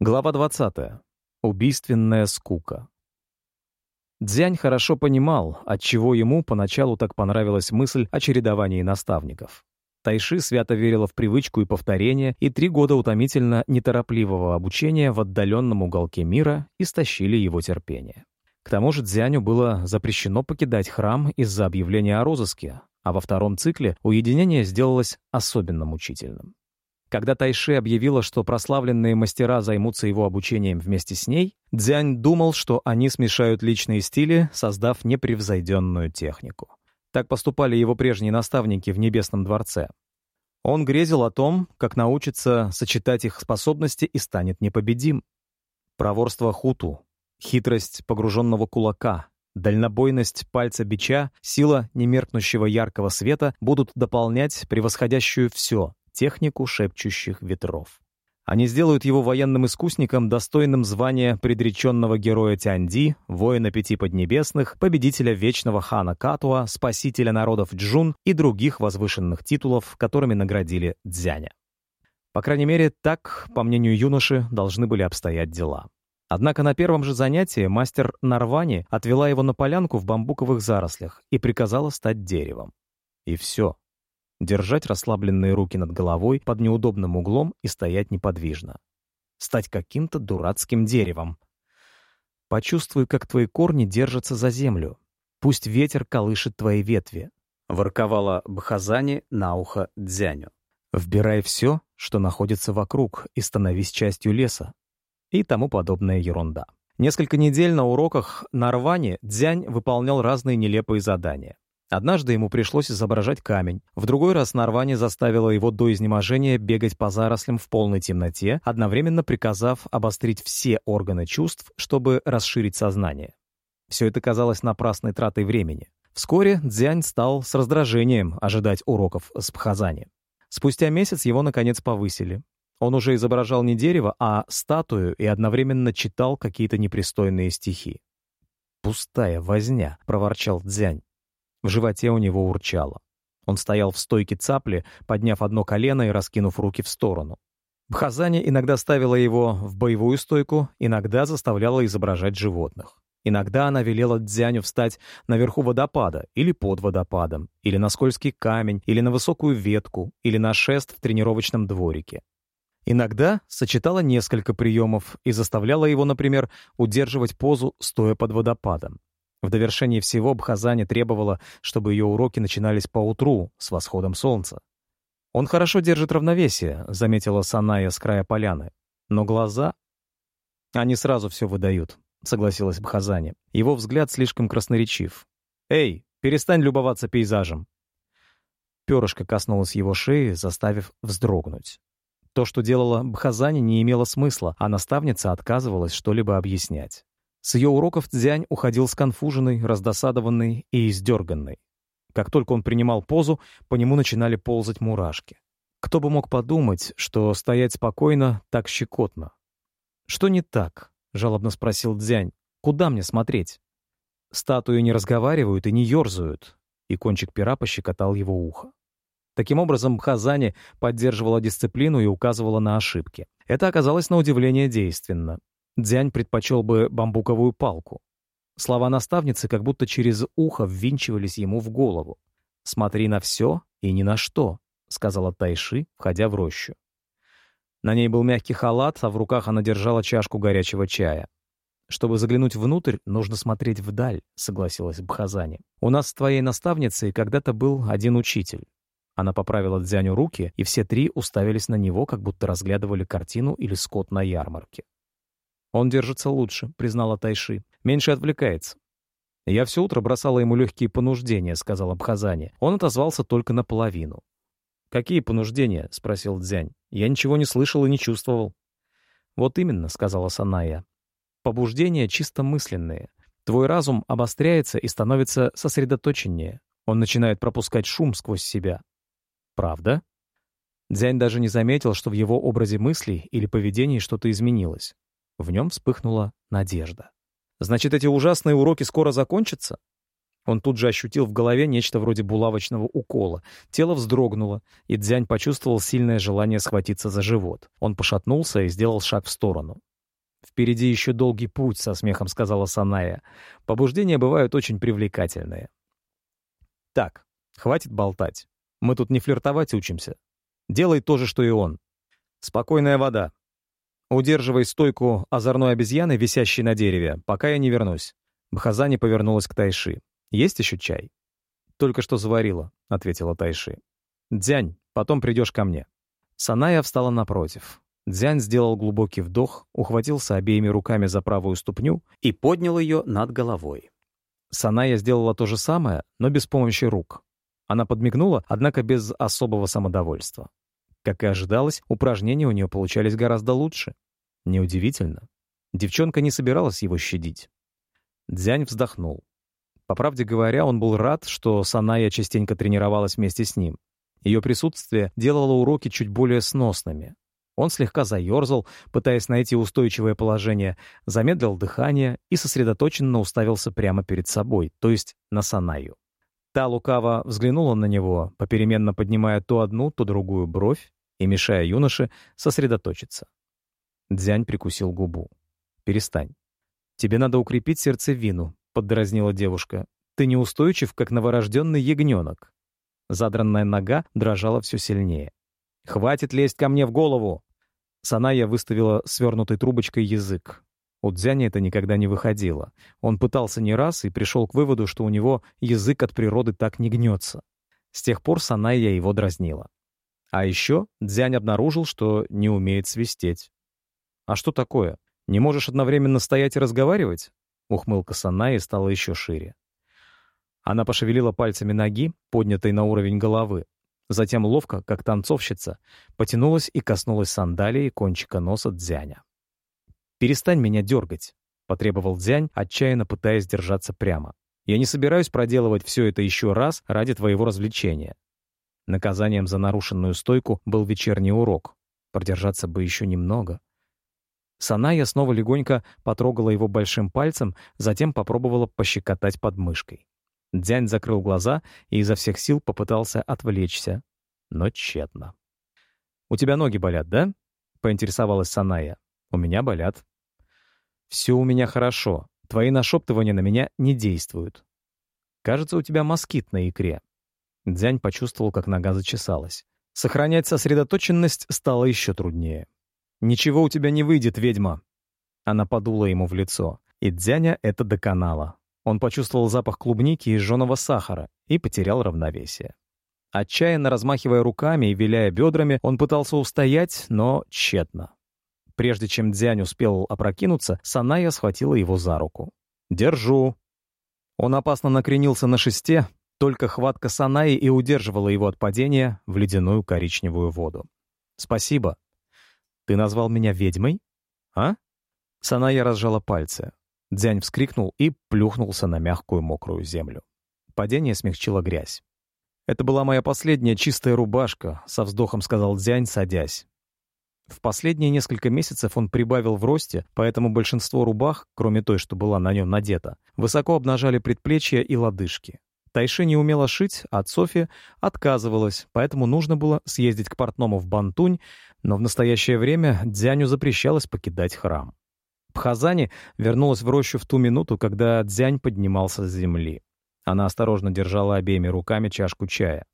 Глава 20. Убийственная скука. Дзянь хорошо понимал, отчего ему поначалу так понравилась мысль о чередовании наставников. Тайши свято верила в привычку и повторение, и три года утомительно неторопливого обучения в отдаленном уголке мира истощили его терпение. К тому же Дзяню было запрещено покидать храм из-за объявления о розыске, а во втором цикле уединение сделалось особенно мучительным. Когда Тайши объявила, что прославленные мастера займутся его обучением вместе с ней, Дзянь думал, что они смешают личные стили, создав непревзойденную технику. Так поступали его прежние наставники в Небесном дворце. Он грезил о том, как научится сочетать их способности и станет непобедим. Проворство хуту, хитрость погруженного кулака, дальнобойность пальца бича, сила немеркнущего яркого света будут дополнять превосходящую все технику шепчущих ветров. Они сделают его военным искусником, достойным звания предреченного героя Тяньди, воина пяти поднебесных, победителя вечного хана Катуа, спасителя народов Джун и других возвышенных титулов, которыми наградили Дзяня. По крайней мере, так, по мнению юноши, должны были обстоять дела. Однако на первом же занятии мастер Нарвани отвела его на полянку в бамбуковых зарослях и приказала стать деревом. И все держать расслабленные руки над головой под неудобным углом и стоять неподвижно. Стать каким-то дурацким деревом. Почувствуй, как твои корни держатся за землю. Пусть ветер колышет твои ветви. Ворковала Бхазани на ухо Дзяню. Вбирай все, что находится вокруг, и становись частью леса. И тому подобная ерунда. Несколько недель на уроках на Рване Дзянь выполнял разные нелепые задания. Однажды ему пришлось изображать камень. В другой раз Нарвани заставила его до изнеможения бегать по зарослям в полной темноте, одновременно приказав обострить все органы чувств, чтобы расширить сознание. Все это казалось напрасной тратой времени. Вскоре Дзянь стал с раздражением ожидать уроков с Пхазани. Спустя месяц его, наконец, повысили. Он уже изображал не дерево, а статую и одновременно читал какие-то непристойные стихи. «Пустая возня», — проворчал Дзянь. В животе у него урчало. Он стоял в стойке цапли, подняв одно колено и раскинув руки в сторону. Бхазани иногда ставила его в боевую стойку, иногда заставляла изображать животных. Иногда она велела Дзяню встать наверху водопада или под водопадом, или на скользкий камень, или на высокую ветку, или на шест в тренировочном дворике. Иногда сочетала несколько приемов и заставляла его, например, удерживать позу, стоя под водопадом. В довершении всего Бхазани требовала, чтобы ее уроки начинались по утру, с восходом солнца. «Он хорошо держит равновесие», — заметила Саная с края поляны. «Но глаза...» «Они сразу все выдают», — согласилась Бхазани. Его взгляд слишком красноречив. «Эй, перестань любоваться пейзажем!» Перышко коснулось его шеи, заставив вздрогнуть. То, что делала Бхазани, не имело смысла, а наставница отказывалась что-либо объяснять. С ее уроков Цзянь уходил сконфуженный, раздосадованный и издерганный. Как только он принимал позу, по нему начинали ползать мурашки. Кто бы мог подумать, что стоять спокойно так щекотно? «Что не так?» — жалобно спросил Дзянь. «Куда мне смотреть?» Статуи не разговаривают и не ерзают, и кончик пера пощекотал его ухо. Таким образом, Бхазани поддерживала дисциплину и указывала на ошибки. Это оказалось на удивление действенно. Дзянь предпочел бы бамбуковую палку. Слова наставницы как будто через ухо ввинчивались ему в голову. «Смотри на все и ни на что», — сказала Тайши, входя в рощу. На ней был мягкий халат, а в руках она держала чашку горячего чая. «Чтобы заглянуть внутрь, нужно смотреть вдаль», — согласилась Бхазани. «У нас с твоей наставницей когда-то был один учитель». Она поправила Дзяню руки, и все три уставились на него, как будто разглядывали картину или скот на ярмарке. «Он держится лучше», — признала Тайши. «Меньше отвлекается». «Я все утро бросала ему легкие понуждения», — сказал Абхазани. Он отозвался только наполовину. «Какие понуждения?» — спросил Дзянь. «Я ничего не слышал и не чувствовал». «Вот именно», — сказала Саная. «Побуждения чисто мысленные. Твой разум обостряется и становится сосредоточеннее. Он начинает пропускать шум сквозь себя». «Правда?» Дзянь даже не заметил, что в его образе мыслей или поведении что-то изменилось. В нем вспыхнула надежда. «Значит, эти ужасные уроки скоро закончатся?» Он тут же ощутил в голове нечто вроде булавочного укола. Тело вздрогнуло, и Дзянь почувствовал сильное желание схватиться за живот. Он пошатнулся и сделал шаг в сторону. впереди еще долгий путь», — со смехом сказала Саная. «Побуждения бывают очень привлекательные». «Так, хватит болтать. Мы тут не флиртовать учимся. Делай то же, что и он. Спокойная вода. Удерживай стойку озорной обезьяны, висящей на дереве, пока я не вернусь». Бхазани повернулась к Тайши. «Есть еще чай?» «Только что заварила», — ответила Тайши. «Дзянь, потом придешь ко мне». Саная встала напротив. Дзянь сделал глубокий вдох, ухватился обеими руками за правую ступню и поднял ее над головой. Саная сделала то же самое, но без помощи рук. Она подмигнула, однако без особого самодовольства. Как и ожидалось, упражнения у нее получались гораздо лучше. Неудивительно. Девчонка не собиралась его щадить. Дзянь вздохнул. По правде говоря, он был рад, что Саная частенько тренировалась вместе с ним. Ее присутствие делало уроки чуть более сносными. Он слегка заерзал, пытаясь найти устойчивое положение, замедлил дыхание и сосредоточенно уставился прямо перед собой, то есть на Санаю. Та лукаво взглянула на него, попеременно поднимая то одну, то другую бровь и мешая юноше сосредоточиться. Дзянь прикусил губу. «Перестань. Тебе надо укрепить сердцевину», — поддразнила девушка. «Ты неустойчив, как новорожденный ягненок. Задранная нога дрожала все сильнее. «Хватит лезть ко мне в голову!» Саная выставила свернутой трубочкой язык. У Дзяня это никогда не выходило. Он пытался не раз и пришел к выводу, что у него язык от природы так не гнется. С тех пор Саная его дразнила. А еще Дзянь обнаружил, что не умеет свистеть. «А что такое? Не можешь одновременно стоять и разговаривать?» Ухмылка Санаи стала еще шире. Она пошевелила пальцами ноги, поднятой на уровень головы. Затем ловко, как танцовщица, потянулась и коснулась сандалии кончика носа Дзяня. «Перестань меня дергать», — потребовал Дзянь, отчаянно пытаясь держаться прямо. «Я не собираюсь проделывать все это еще раз ради твоего развлечения». Наказанием за нарушенную стойку был вечерний урок. Продержаться бы еще немного. Саная снова легонько потрогала его большим пальцем, затем попробовала пощекотать подмышкой. Дзянь закрыл глаза и изо всех сил попытался отвлечься, но тщетно. «У тебя ноги болят, да?» — поинтересовалась Саная. «У меня болят». «Все у меня хорошо. Твои нашептывания на меня не действуют. Кажется, у тебя москит на икре». Дзянь почувствовал, как нога зачесалась. Сохранять сосредоточенность стало еще труднее. «Ничего у тебя не выйдет, ведьма!» Она подула ему в лицо, и Дзяня это доконало. Он почувствовал запах клубники и жженого сахара и потерял равновесие. Отчаянно размахивая руками и виляя бедрами, он пытался устоять, но тщетно. Прежде чем Дзянь успел опрокинуться, Саная схватила его за руку. «Держу!» Он опасно накренился на шесте, только хватка Санаи и удерживала его от падения в ледяную коричневую воду. «Спасибо. Ты назвал меня ведьмой? А?» Саная разжала пальцы. Дзянь вскрикнул и плюхнулся на мягкую мокрую землю. Падение смягчило грязь. «Это была моя последняя чистая рубашка», — со вздохом сказал Дзянь, садясь. В последние несколько месяцев он прибавил в росте, поэтому большинство рубах, кроме той, что была на нем надета, высоко обнажали предплечья и лодыжки. Тайши не умела шить, а Софи отказывалась, поэтому нужно было съездить к портному в Бантунь, но в настоящее время Дзяню запрещалось покидать храм. Пхазани вернулась в рощу в ту минуту, когда Дзянь поднимался с земли. Она осторожно держала обеими руками чашку чая.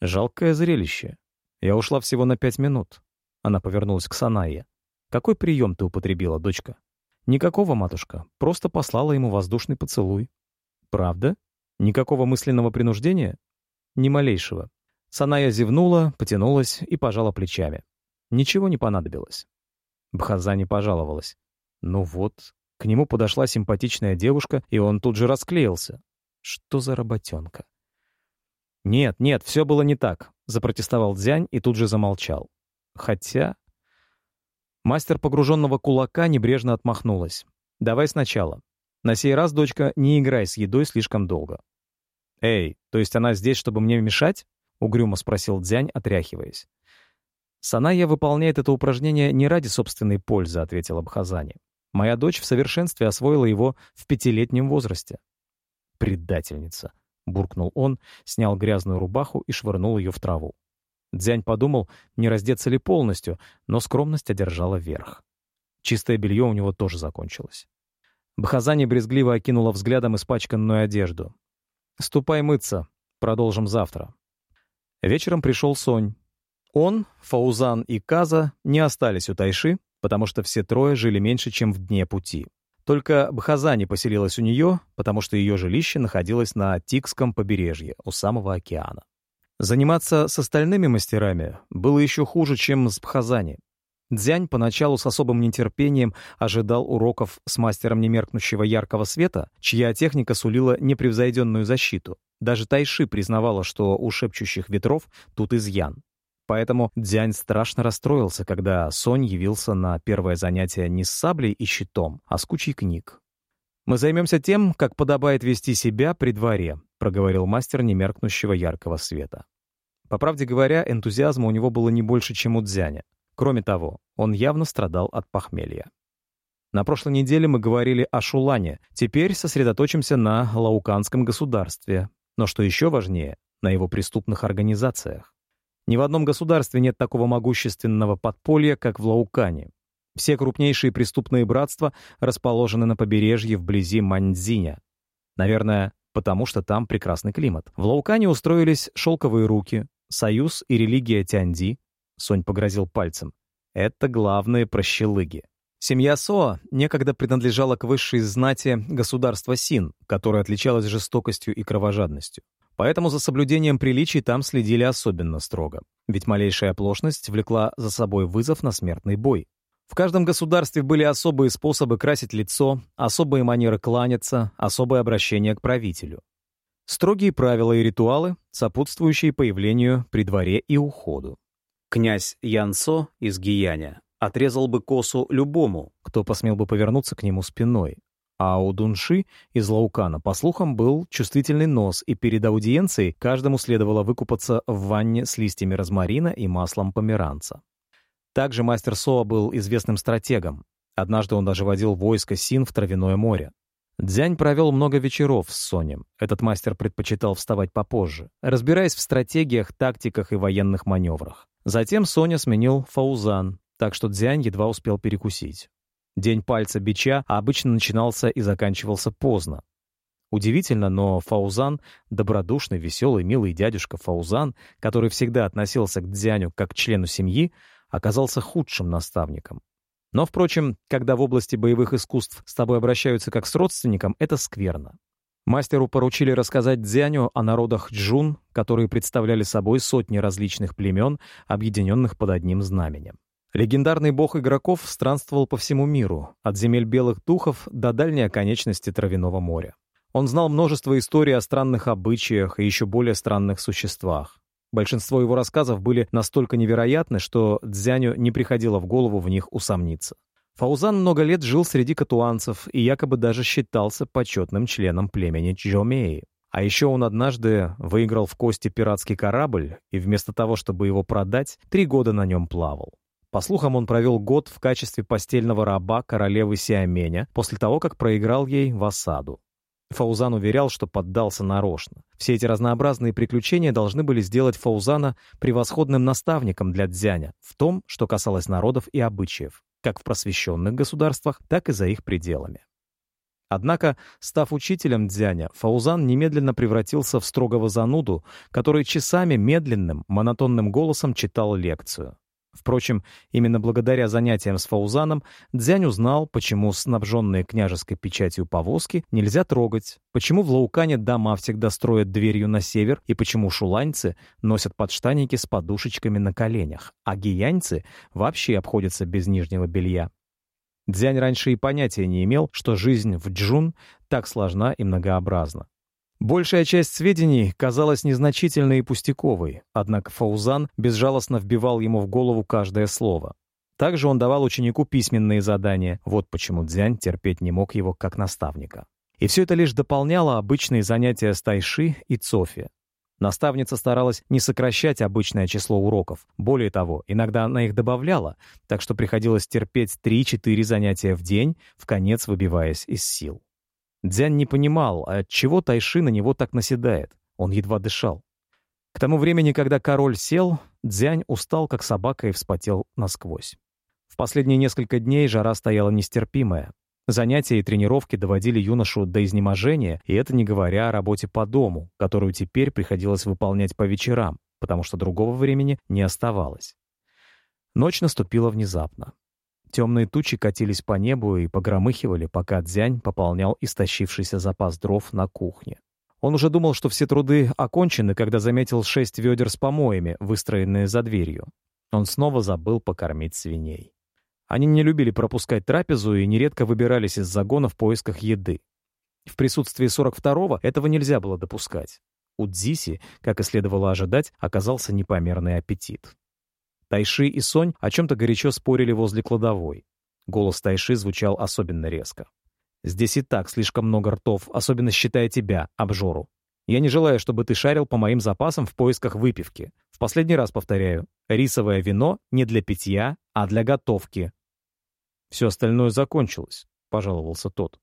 Жалкое зрелище. Я ушла всего на пять минут. Она повернулась к Санае. «Какой прием ты употребила, дочка?» «Никакого, матушка. Просто послала ему воздушный поцелуй». «Правда? Никакого мысленного принуждения?» «Ни малейшего». Саная зевнула, потянулась и пожала плечами. Ничего не понадобилось. Бхаза не пожаловалась. Ну вот, к нему подошла симпатичная девушка, и он тут же расклеился. Что за работенка? «Нет, нет, все было не так», — запротестовал Дзянь и тут же замолчал. Хотя... Мастер погруженного кулака небрежно отмахнулась. «Давай сначала. На сей раз, дочка, не играй с едой слишком долго». «Эй, то есть она здесь, чтобы мне мешать?» — угрюмо спросил Дзянь, отряхиваясь. «Саная выполняет это упражнение не ради собственной пользы», — ответила Бхазани. Моя дочь в совершенстве освоила его в пятилетнем возрасте. «Предательница!» — буркнул он, снял грязную рубаху и швырнул ее в траву. Дзянь подумал, не раздеться ли полностью, но скромность одержала верх. Чистое белье у него тоже закончилось. Бхазани брезгливо окинула взглядом испачканную одежду. «Ступай мыться. Продолжим завтра». Вечером пришел Сонь. Он, Фаузан и Каза не остались у Тайши, потому что все трое жили меньше, чем в дне пути. Только Бхазани поселилась у нее, потому что ее жилище находилось на Тикском побережье, у самого океана. Заниматься с остальными мастерами было еще хуже, чем с Бхазани. Дзянь поначалу с особым нетерпением ожидал уроков с мастером немеркнущего яркого света, чья техника сулила непревзойденную защиту. Даже Тайши признавала, что у шепчущих ветров тут изъян. Поэтому Дзянь страшно расстроился, когда Сонь явился на первое занятие не с саблей и щитом, а с кучей книг. «Мы займемся тем, как подобает вести себя при дворе», проговорил мастер немеркнущего яркого света. По правде говоря, энтузиазма у него было не больше, чем у Дзяня. Кроме того, он явно страдал от похмелья. На прошлой неделе мы говорили о Шулане, теперь сосредоточимся на Лауканском государстве. Но что еще важнее, на его преступных организациях. Ни в одном государстве нет такого могущественного подполья, как в Лаукане. Все крупнейшие преступные братства расположены на побережье вблизи Маньцзиня. Наверное, потому что там прекрасный климат. В Лаукане устроились шелковые руки, союз и религия Тяньди. Сонь погрозил пальцем. Это главные прощелыги. Семья Соа некогда принадлежала к высшей знати государства Син, которое отличалось жестокостью и кровожадностью. Поэтому за соблюдением приличий там следили особенно строго, ведь малейшая оплошность влекла за собой вызов на смертный бой. В каждом государстве были особые способы красить лицо, особые манеры кланяться, особое обращение к правителю. Строгие правила и ритуалы, сопутствующие появлению при дворе и уходу. Князь Янсо из Гияня отрезал бы косу любому, кто посмел бы повернуться к нему спиной, а у Дунши из Лаукана, по слухам, был чувствительный нос, и перед аудиенцией каждому следовало выкупаться в ванне с листьями розмарина и маслом померанца. Также мастер Соа был известным стратегом. Однажды он даже водил войско Син в Травяное море. Дзянь провел много вечеров с Сонем. Этот мастер предпочитал вставать попозже, разбираясь в стратегиях, тактиках и военных маневрах. Затем Соня сменил Фаузан, так что Дзянь едва успел перекусить. День пальца бича обычно начинался и заканчивался поздно. Удивительно, но Фаузан, добродушный, веселый, милый дядюшка Фаузан, который всегда относился к Дзяню как к члену семьи, оказался худшим наставником. Но, впрочем, когда в области боевых искусств с тобой обращаются как с родственником, это скверно. Мастеру поручили рассказать Дзяню о народах Джун, которые представляли собой сотни различных племен, объединенных под одним знаменем. Легендарный бог игроков странствовал по всему миру, от земель белых духов до дальней оконечности Травяного моря. Он знал множество историй о странных обычаях и еще более странных существах. Большинство его рассказов были настолько невероятны, что Дзяню не приходило в голову в них усомниться. Фаузан много лет жил среди катуанцев и якобы даже считался почетным членом племени Чжомеи. А еще он однажды выиграл в кости пиратский корабль и вместо того, чтобы его продать, три года на нем плавал. По слухам, он провел год в качестве постельного раба королевы Сиаменя после того, как проиграл ей в осаду. Фаузан уверял, что поддался нарочно. Все эти разнообразные приключения должны были сделать Фаузана превосходным наставником для Дзяня в том, что касалось народов и обычаев, как в просвещенных государствах, так и за их пределами. Однако, став учителем Дзяня, Фаузан немедленно превратился в строгого зануду, который часами медленным, монотонным голосом читал лекцию. Впрочем, именно благодаря занятиям с Фаузаном Дзянь узнал, почему снабженные княжеской печатью повозки нельзя трогать, почему в Лаукане дома всегда строят дверью на север и почему шуланьцы носят подштанники с подушечками на коленях, а гияньцы вообще обходятся без нижнего белья. Дзянь раньше и понятия не имел, что жизнь в Джун так сложна и многообразна. Большая часть сведений казалась незначительной и пустяковой, однако Фаузан безжалостно вбивал ему в голову каждое слово. Также он давал ученику письменные задания, вот почему Дзянь терпеть не мог его как наставника. И все это лишь дополняло обычные занятия с Тайши и Цофи. Наставница старалась не сокращать обычное число уроков. Более того, иногда она их добавляла, так что приходилось терпеть 3-4 занятия в день, в конец выбиваясь из сил. Дзянь не понимал, от чего Тайши на него так наседает. Он едва дышал. К тому времени, когда король сел, Дзянь устал, как собака, и вспотел насквозь. В Последние несколько дней жара стояла нестерпимая. Занятия и тренировки доводили юношу до изнеможения, и это не говоря о работе по дому, которую теперь приходилось выполнять по вечерам, потому что другого времени не оставалось. Ночь наступила внезапно. Темные тучи катились по небу и погромыхивали, пока Дзянь пополнял истощившийся запас дров на кухне. Он уже думал, что все труды окончены, когда заметил шесть ведер с помоями, выстроенные за дверью. Он снова забыл покормить свиней. Они не любили пропускать трапезу и нередко выбирались из загона в поисках еды. В присутствии 42-го этого нельзя было допускать. У Дзиси, как и следовало ожидать, оказался непомерный аппетит. Тайши и Сонь о чем-то горячо спорили возле кладовой. Голос Тайши звучал особенно резко. «Здесь и так слишком много ртов, особенно считая тебя, обжору. Я не желаю, чтобы ты шарил по моим запасам в поисках выпивки. В последний раз повторяю, рисовое вино не для питья, а для готовки. «Все остальное закончилось», — пожаловался тот.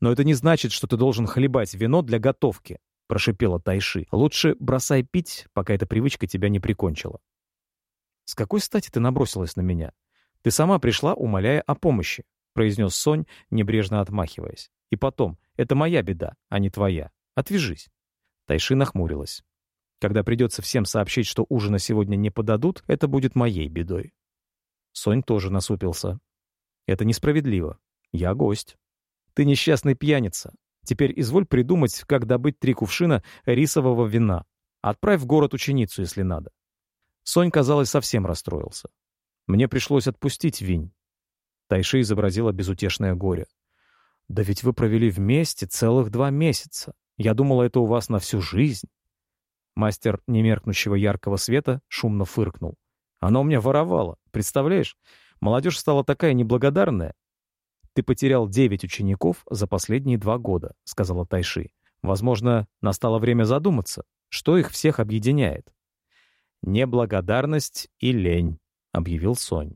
«Но это не значит, что ты должен хлебать вино для готовки», — прошипела Тайши. «Лучше бросай пить, пока эта привычка тебя не прикончила». «С какой стати ты набросилась на меня? Ты сама пришла, умоляя о помощи», — произнес Сонь, небрежно отмахиваясь. «И потом, это моя беда, а не твоя. Отвяжись». Тайши нахмурилась. «Когда придется всем сообщить, что ужина сегодня не подадут, это будет моей бедой». Сонь тоже насупился. Это несправедливо. Я гость. Ты несчастный пьяница. Теперь изволь придумать, как добыть три кувшина рисового вина. Отправь в город ученицу, если надо. Сонь, казалось, совсем расстроился. Мне пришлось отпустить Винь. Тайши изобразила безутешное горе. «Да ведь вы провели вместе целых два месяца. Я думала, это у вас на всю жизнь». Мастер немеркнущего яркого света шумно фыркнул. «Она у меня воровала, представляешь? Молодежь стала такая неблагодарная. «Ты потерял девять учеников за последние два года», — сказала Тайши. «Возможно, настало время задуматься, что их всех объединяет». «Неблагодарность и лень», — объявил Сонь.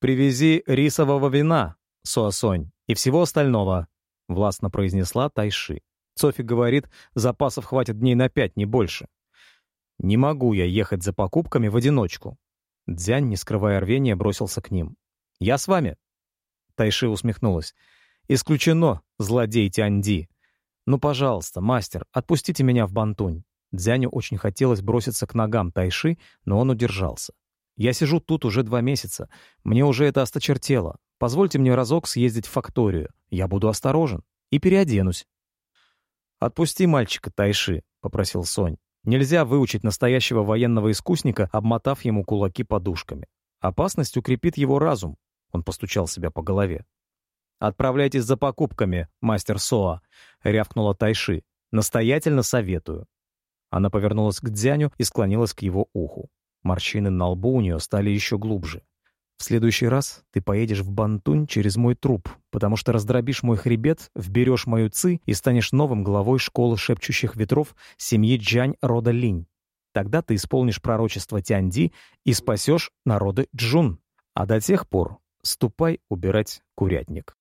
«Привези рисового вина, Суасонь, и всего остального», — властно произнесла Тайши. Софи говорит, запасов хватит дней на пять, не больше. «Не могу я ехать за покупками в одиночку. Дзянь, не скрывая рвения, бросился к ним. «Я с вами!» Тайши усмехнулась. «Исключено, злодей Тяньди!» «Ну, пожалуйста, мастер, отпустите меня в Бантунь!» Дзяню очень хотелось броситься к ногам Тайши, но он удержался. «Я сижу тут уже два месяца. Мне уже это осточертело. Позвольте мне разок съездить в факторию. Я буду осторожен. И переоденусь». «Отпусти мальчика, Тайши», — попросил Сонь. Нельзя выучить настоящего военного искусника, обмотав ему кулаки подушками. Опасность укрепит его разум. Он постучал себя по голове. «Отправляйтесь за покупками, мастер Соа», — рявкнула Тайши. «Настоятельно советую». Она повернулась к Дзяню и склонилась к его уху. Морщины на лбу у нее стали еще глубже. В следующий раз ты поедешь в Бантунь через мой труп, потому что раздробишь мой хребет, вберешь мою ци и станешь новым главой школы шепчущих ветров семьи Джань рода Линь. Тогда ты исполнишь пророчество Тяньди и спасешь народы Джун. А до тех пор ступай убирать курятник.